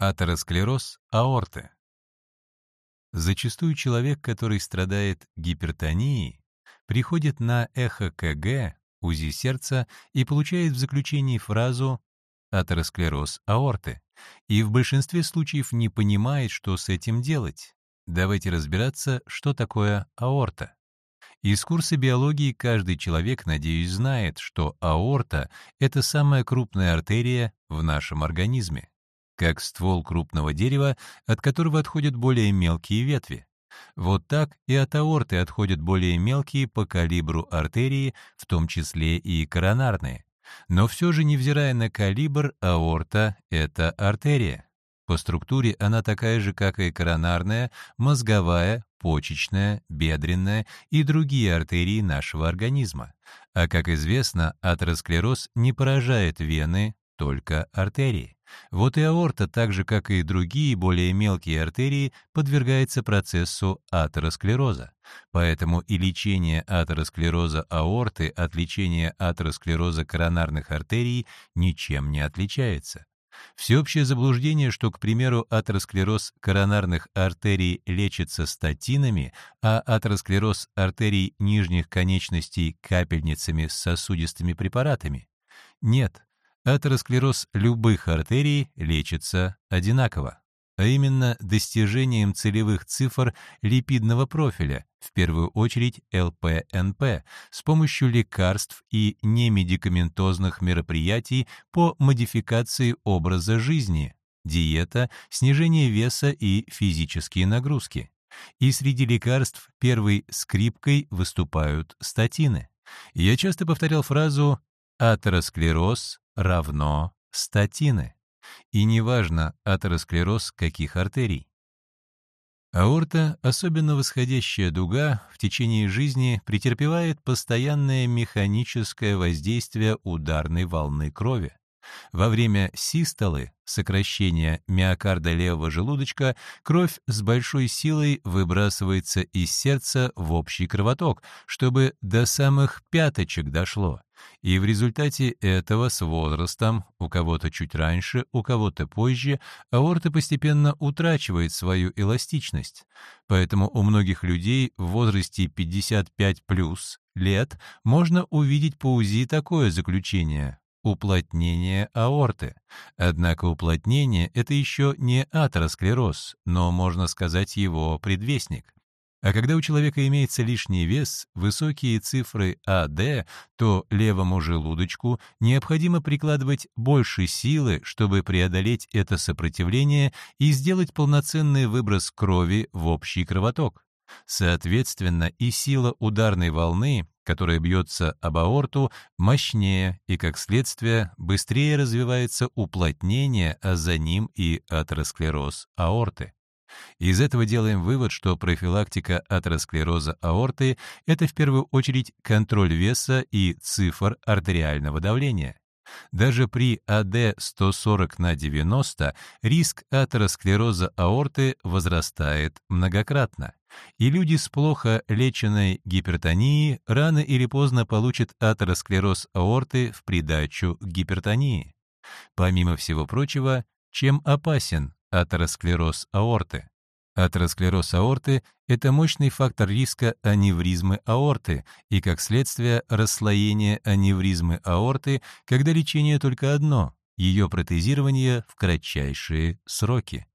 Атеросклероз аорты. Зачастую человек, который страдает гипертонией, приходит на эхо-КГ, УЗИ сердца и получает в заключении фразу «атеросклероз аорты» и в большинстве случаев не понимает, что с этим делать. Давайте разбираться, что такое аорта. Из курса биологии каждый человек, надеюсь, знает, что аорта — это самая крупная артерия в нашем организме как ствол крупного дерева, от которого отходят более мелкие ветви. Вот так и от аорты отходят более мелкие по калибру артерии, в том числе и коронарные. Но все же, невзирая на калибр, аорта — это артерия. По структуре она такая же, как и коронарная, мозговая, почечная, бедренная и другие артерии нашего организма. А как известно, атеросклероз не поражает вены, только артерии. Вот и аорта, так же как и другие более мелкие артерии, подвергается процессу атеросклероза. Поэтому и лечение атеросклероза аорты от лечения атеросклероза коронарных артерий ничем не отличается. Всеобщее заблуждение, что, к примеру, атеросклероз коронарных артерий лечится статинами, а атеросклероз артерий нижних конечностей капельницами с сосудистыми препаратами. Нет, атеросклероз любых артерий лечится одинаково, а именно достижением целевых цифр липидного профиля, в первую очередь ЛПНП, с помощью лекарств и немедикаментозных мероприятий по модификации образа жизни, диета, снижение веса и физические нагрузки. И среди лекарств первой скрипкой выступают статины. Я часто повторял фразу «атеросклероз равно статины. И неважно, атеросклероз каких артерий. Аорта, особенно восходящая дуга, в течение жизни претерпевает постоянное механическое воздействие ударной волны крови. Во время систолы, сокращения миокарда левого желудочка, кровь с большой силой выбрасывается из сердца в общий кровоток, чтобы до самых пяточек дошло. И в результате этого с возрастом, у кого-то чуть раньше, у кого-то позже, аорта постепенно утрачивает свою эластичность. Поэтому у многих людей в возрасте 55 плюс лет можно увидеть по УЗИ такое заключение уплотнение аорты. Однако уплотнение — это еще не атеросклероз, но, можно сказать, его предвестник. А когда у человека имеется лишний вес, высокие цифры АД, то левому желудочку необходимо прикладывать больше силы, чтобы преодолеть это сопротивление и сделать полноценный выброс крови в общий кровоток. Соответственно, и сила ударной волны, которая бьется об аорту, мощнее, и, как следствие, быстрее развивается уплотнение, а за ним и атеросклероз аорты. Из этого делаем вывод, что профилактика атеросклероза аорты — это в первую очередь контроль веса и цифр артериального давления. Даже при АД 140 на 90 риск атеросклероза аорты возрастает многократно, и люди с плохо леченной гипертонией рано или поздно получат атеросклероз аорты в придачу к гипертонии. Помимо всего прочего, чем опасен атеросклероз аорты. Атеросклероз аорты — это мощный фактор риска аневризмы аорты и, как следствие, расслоения аневризмы аорты, когда лечение только одно — ее протезирование в кратчайшие сроки.